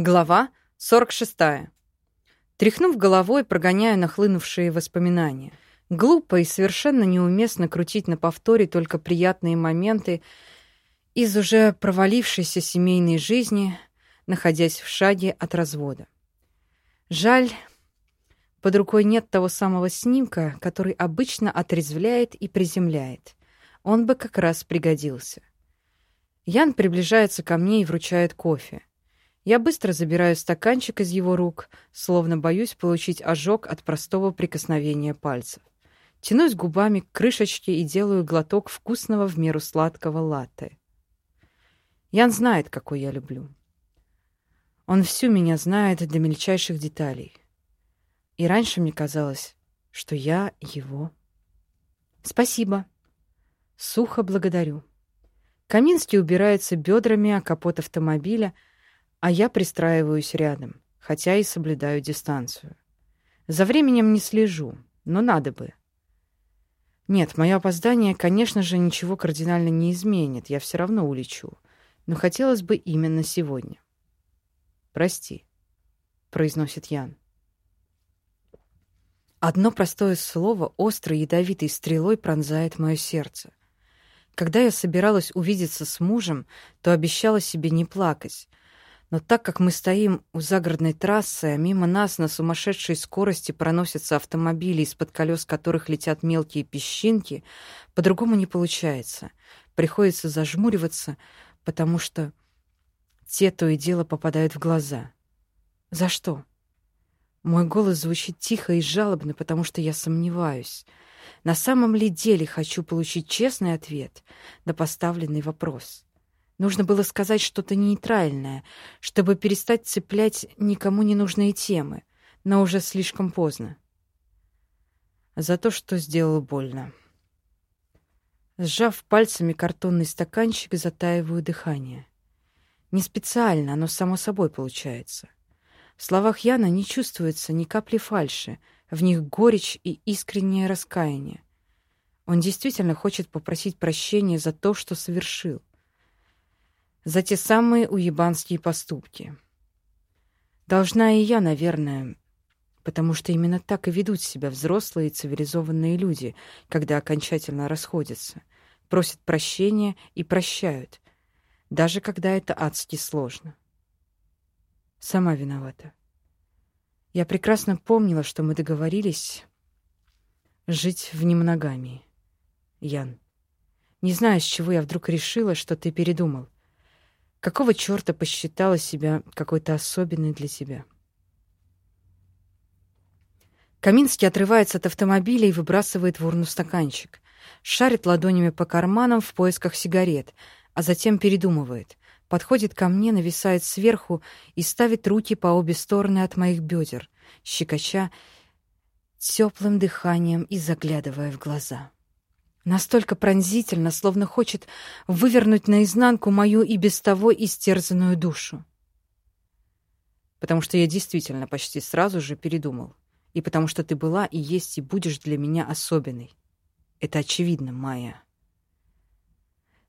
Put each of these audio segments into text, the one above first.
Глава 46. Тряхнув головой, прогоняю нахлынувшие воспоминания. Глупо и совершенно неуместно крутить на повторе только приятные моменты из уже провалившейся семейной жизни, находясь в шаге от развода. Жаль, под рукой нет того самого снимка, который обычно отрезвляет и приземляет. Он бы как раз пригодился. Ян приближается ко мне и вручает кофе. Я быстро забираю стаканчик из его рук, словно боюсь получить ожог от простого прикосновения пальцев. Тянусь губами к крышечке и делаю глоток вкусного в меру сладкого латте. Ян знает, какой я люблю. Он всю меня знает до мельчайших деталей. И раньше мне казалось, что я его. Спасибо. Сухо благодарю. Каминский убирается бедрами о капот автомобиля, а я пристраиваюсь рядом, хотя и соблюдаю дистанцию. За временем не слежу, но надо бы. Нет, мое опоздание, конечно же, ничего кардинально не изменит, я все равно улечу. Но хотелось бы именно сегодня. «Прости», — произносит Ян. Одно простое слово острой ядовитой стрелой пронзает мое сердце. Когда я собиралась увидеться с мужем, то обещала себе не плакать, но так как мы стоим у загородной трассы, а мимо нас на сумасшедшей скорости проносятся автомобили, из-под колес которых летят мелкие песчинки, по-другому не получается. Приходится зажмуриваться, потому что те то и дело попадают в глаза. За что? Мой голос звучит тихо и жалобно, потому что я сомневаюсь. На самом ли деле хочу получить честный ответ на поставленный вопрос? Нужно было сказать что-то нейтральное, чтобы перестать цеплять никому не нужные темы, но уже слишком поздно. За то, что сделал больно. Сжав пальцами картонный стаканчик, затаиваю дыхание. Не специально, оно само собой получается. В словах Яна не чувствуется ни капли фальши, в них горечь и искреннее раскаяние. Он действительно хочет попросить прощения за то, что совершил за те самые уебанские поступки. Должна и я, наверное, потому что именно так и ведут себя взрослые и цивилизованные люди, когда окончательно расходятся, просят прощения и прощают, даже когда это адски сложно. Сама виновата. Я прекрасно помнила, что мы договорились жить в немногамии. Ян, не знаю, с чего я вдруг решила, что ты передумал. Какого чёрта посчитала себя какой-то особенной для тебя? Каминский отрывается от автомобиля и выбрасывает в урну стаканчик. Шарит ладонями по карманам в поисках сигарет, а затем передумывает. Подходит ко мне, нависает сверху и ставит руки по обе стороны от моих бедер, щекоча теплым дыханием и заглядывая в глаза. Настолько пронзительно, словно хочет вывернуть наизнанку мою и без того истерзанную душу. Потому что я действительно почти сразу же передумал. И потому что ты была и есть и будешь для меня особенной. Это очевидно, Майя.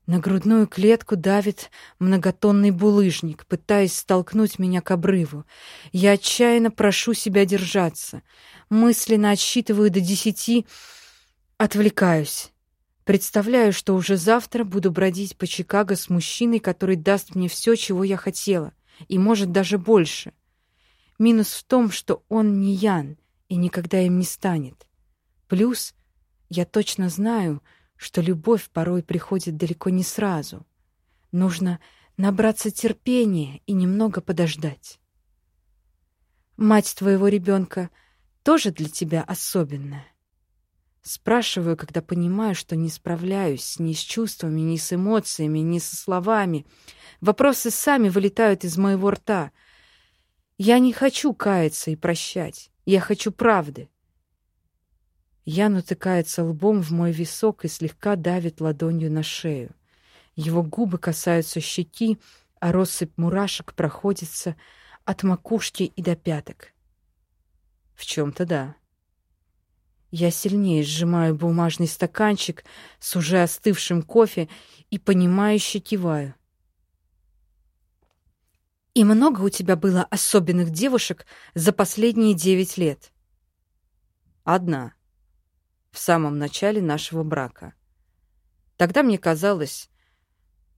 На грудную клетку давит многотонный булыжник, пытаясь столкнуть меня к обрыву. Я отчаянно прошу себя держаться. Мысленно отсчитываю до десяти, отвлекаюсь. Представляю, что уже завтра буду бродить по Чикаго с мужчиной, который даст мне все, чего я хотела, и, может, даже больше. Минус в том, что он не Ян и никогда им не станет. Плюс я точно знаю, что любовь порой приходит далеко не сразу. Нужно набраться терпения и немного подождать. Мать твоего ребенка тоже для тебя особенная. Спрашиваю, когда понимаю, что не справляюсь ни с чувствами, ни с эмоциями, ни со словами. Вопросы сами вылетают из моего рта. Я не хочу каяться и прощать. Я хочу правды. Я натыкается лбом в мой висок и слегка давит ладонью на шею. Его губы касаются щеки, а россыпь мурашек проходится от макушки и до пяток. В чем-то да. Я сильнее сжимаю бумажный стаканчик с уже остывшим кофе и понимающе киваю. И много у тебя было особенных девушек за последние девять лет? Одна. В самом начале нашего брака. Тогда мне казалось,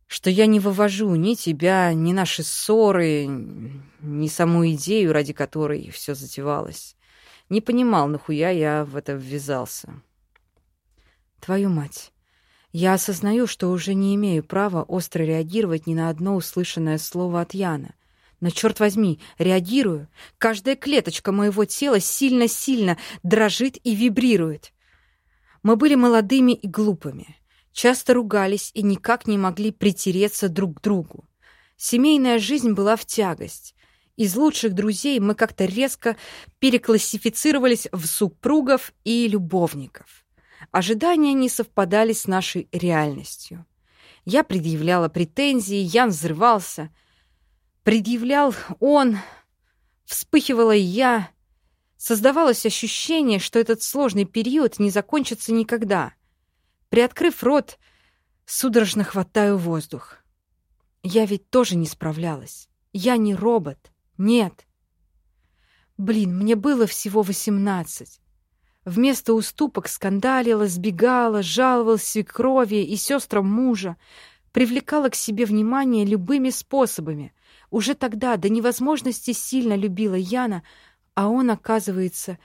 что я не вывожу ни тебя, ни наши ссоры, ни саму идею, ради которой все затевалось. Не понимал, нахуя я в это ввязался. Твою мать. Я осознаю, что уже не имею права остро реагировать ни на одно услышанное слово от Яна. Но, черт возьми, реагирую. Каждая клеточка моего тела сильно-сильно дрожит и вибрирует. Мы были молодыми и глупыми часто ругались и никак не могли притереться друг к другу. Семейная жизнь была в тягость. Из лучших друзей мы как-то резко переклассифицировались в супругов и любовников. Ожидания не совпадали с нашей реальностью. Я предъявляла претензии, Ян взрывался. Предъявлял он, вспыхивала я. Создавалось ощущение, что этот сложный период не закончится никогда — Приоткрыв рот, судорожно хватаю воздух. Я ведь тоже не справлялась. Я не робот. Нет. Блин, мне было всего восемнадцать. Вместо уступок скандалила, сбегала, жаловалась свекрови и сестрам мужа, привлекала к себе внимание любыми способами. Уже тогда до невозможности сильно любила Яна, а он, оказывается,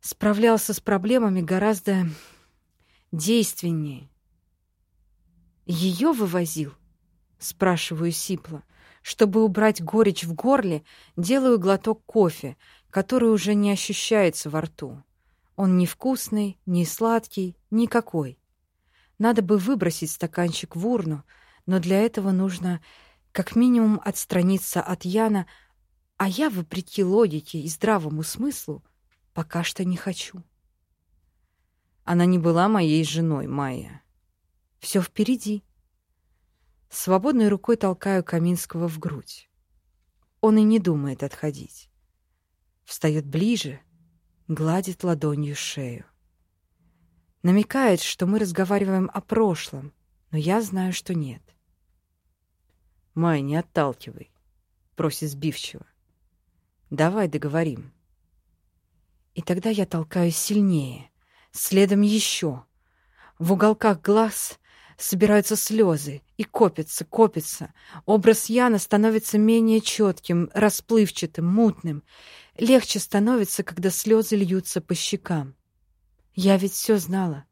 справлялся с проблемами гораздо действеннее. Ее вывозил? Спрашиваю сипло. Чтобы убрать горечь в горле, делаю глоток кофе, который уже не ощущается во рту. Он не вкусный, не сладкий, никакой. Надо бы выбросить стаканчик в урну, но для этого нужно как минимум отстраниться от Яна, а я, вопреки логике и здравому смыслу, пока что не хочу. Она не была моей женой, Майя. Все впереди. Свободной рукой толкаю Каминского в грудь. Он и не думает отходить. Встает ближе, гладит ладонью шею. Намекает, что мы разговариваем о прошлом, но я знаю, что нет. «Май, не отталкивай», — просит сбивчиво. «Давай договорим». И тогда я толкаю сильнее, следом еще. В уголках глаз собираются слезы и копятся, копятся. Образ Яна становится менее четким, расплывчатым, мутным. Легче становится, когда слезы льются по щекам. Я ведь все знала.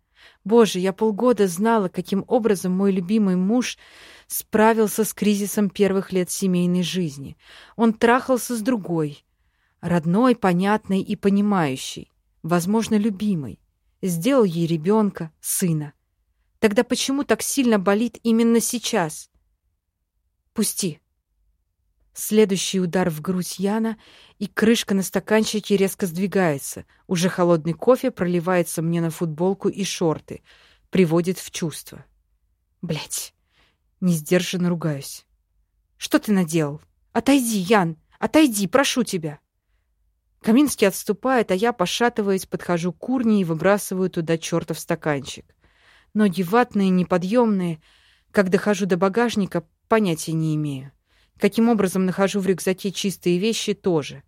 Боже, я полгода знала, каким образом мой любимый муж справился с кризисом первых лет семейной жизни. Он трахался с другой, родной, понятной и понимающей, возможно, любимой сделал ей ребенка, сына. Тогда почему так сильно болит именно сейчас? Пусти. Следующий удар в грудь Яна, и крышка на стаканчике резко сдвигается. Уже холодный кофе проливается мне на футболку и шорты, приводит в чувство. Блять, не сдержанно ругаюсь. Что ты наделал? Отойди, Ян, отойди, прошу тебя. Каминский отступает, а я, пошатываясь, подхожу к урне и выбрасываю туда чертов стаканчик. Ноги ватные, неподъемные. Как дохожу до багажника, понятия не имею. Каким образом нахожу в рюкзаке чистые вещи, тоже.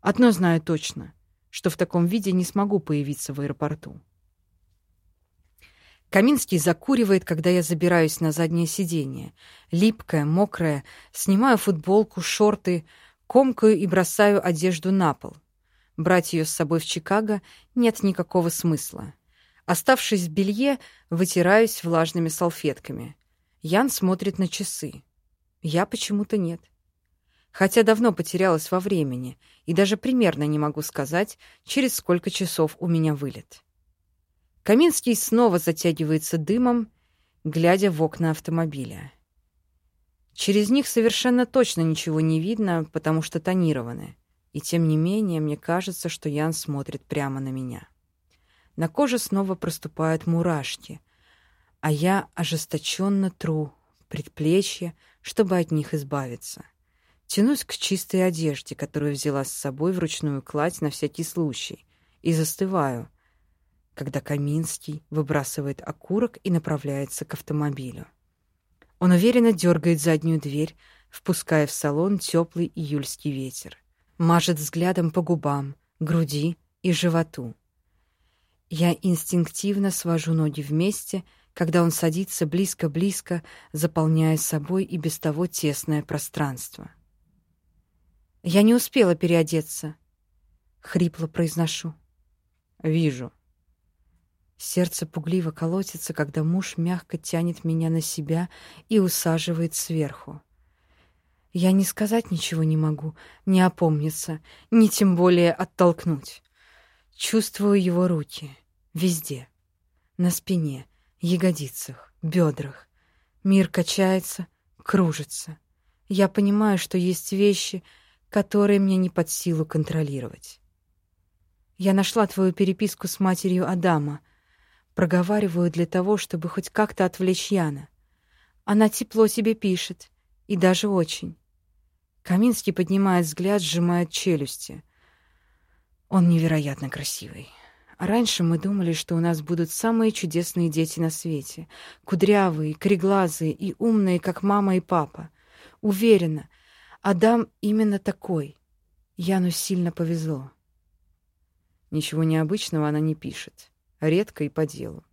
Одно знаю точно, что в таком виде не смогу появиться в аэропорту. Каминский закуривает, когда я забираюсь на заднее сиденье. Липкая, мокрая, снимаю футболку, шорты, комкаю и бросаю одежду на пол. Брать ее с собой в Чикаго нет никакого смысла. Оставшись в белье, вытираюсь влажными салфетками. Ян смотрит на часы. Я почему-то нет. Хотя давно потерялась во времени, и даже примерно не могу сказать, через сколько часов у меня вылет. Каминский снова затягивается дымом, глядя в окна автомобиля. Через них совершенно точно ничего не видно, потому что тонированы. И тем не менее, мне кажется, что Ян смотрит прямо на меня. На коже снова проступают мурашки, а я ожесточенно тру предплечья, чтобы от них избавиться. Тянусь к чистой одежде, которую взяла с собой вручную кладь на всякий случай, и застываю, когда Каминский выбрасывает окурок и направляется к автомобилю. Он уверенно дергает заднюю дверь, впуская в салон теплый июльский ветер. Мажет взглядом по губам, груди и животу. Я инстинктивно свожу ноги вместе, когда он садится близко-близко, заполняя собой и без того тесное пространство. Я не успела переодеться, хрипло произношу. Вижу. Сердце пугливо колотится, когда муж мягко тянет меня на себя и усаживает сверху. Я не сказать ничего не могу, не опомниться, ни тем более оттолкнуть. Чувствую его руки везде. На спине, ягодицах, бедрах. Мир качается, кружится. Я понимаю, что есть вещи, которые мне не под силу контролировать. Я нашла твою переписку с матерью Адама — Проговариваю для того, чтобы хоть как-то отвлечь Яна. Она тепло тебе пишет, и даже очень. Каминский поднимает взгляд, сжимает челюсти. Он невероятно красивый. Раньше мы думали, что у нас будут самые чудесные дети на свете. Кудрявые, кореглазые и умные, как мама и папа. Уверена, Адам именно такой. Яну сильно повезло. Ничего необычного она не пишет редко и по делу.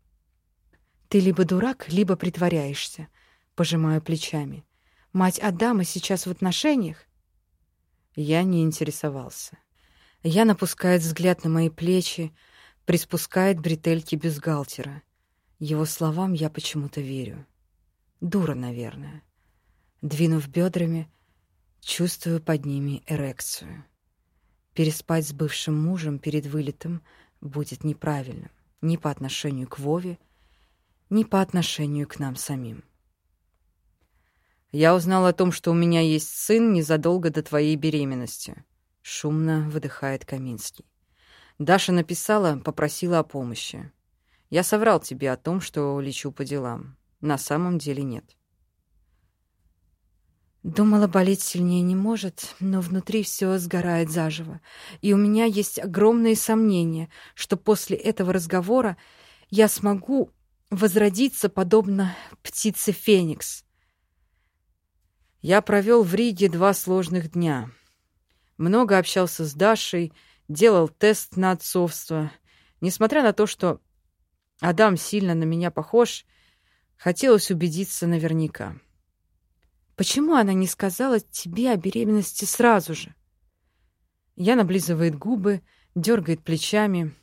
Ты либо дурак, либо притворяешься, пожимаю плечами. Мать Адама сейчас в отношениях? Я не интересовался. Я напускает взгляд на мои плечи, приспускает бретельки бюстгальтера. Его словам я почему-то верю. Дура, наверное. Двинув бедрами, чувствую под ними эрекцию. Переспать с бывшим мужем перед вылетом будет неправильным ни по отношению к Вове, ни по отношению к нам самим. Я узнал о том, что у меня есть сын незадолго до твоей беременности. Шумно выдыхает Каминский. Даша написала, попросила о помощи. Я соврал тебе о том, что лечу по делам. На самом деле нет. Думала, болеть сильнее не может, но внутри все сгорает заживо. И у меня есть огромные сомнения, что после этого разговора я смогу возродиться подобно птице Феникс. Я провел в Риге два сложных дня. Много общался с Дашей, делал тест на отцовство. Несмотря на то, что Адам сильно на меня похож, хотелось убедиться наверняка. Почему она не сказала тебе о беременности сразу же? Я наблизывает губы, дергает плечами.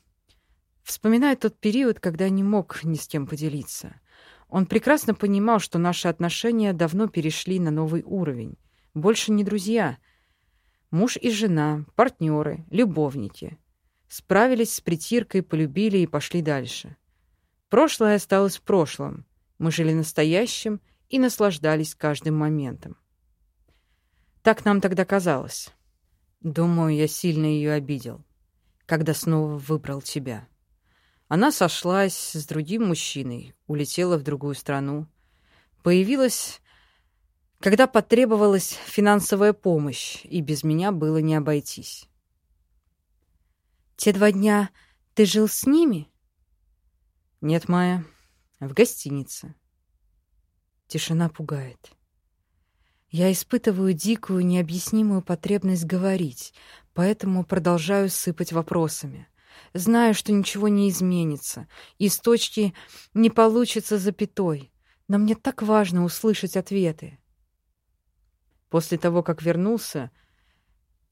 Вспоминает тот период, когда не мог ни с кем поделиться. Он прекрасно понимал, что наши отношения давно перешли на новый уровень. Больше не друзья. Муж и жена, партнеры, любовники. Справились с притиркой, полюбили и пошли дальше. Прошлое осталось в прошлом. Мы жили настоящим и наслаждались каждым моментом. Так нам тогда казалось. Думаю, я сильно ее обидел, когда снова выбрал тебя. Она сошлась с другим мужчиной, улетела в другую страну. Появилась, когда потребовалась финансовая помощь, и без меня было не обойтись. «Те два дня ты жил с ними?» «Нет, Майя, в гостинице». Тишина пугает. Я испытываю дикую, необъяснимую потребность говорить, поэтому продолжаю сыпать вопросами. Знаю, что ничего не изменится, и с точки не получится запятой, но мне так важно услышать ответы. После того, как вернулся,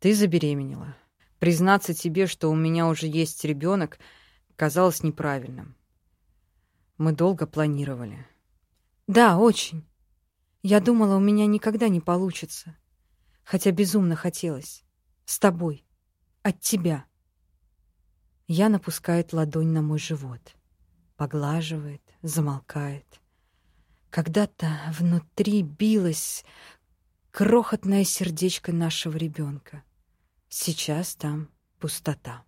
ты забеременела. Признаться тебе, что у меня уже есть ребенок, казалось неправильным. Мы долго планировали. Да, очень. Я думала, у меня никогда не получится. Хотя безумно хотелось. С тобой. От тебя. Я напускает ладонь на мой живот. Поглаживает, замолкает. Когда-то внутри билось крохотное сердечко нашего ребенка. Сейчас там пустота.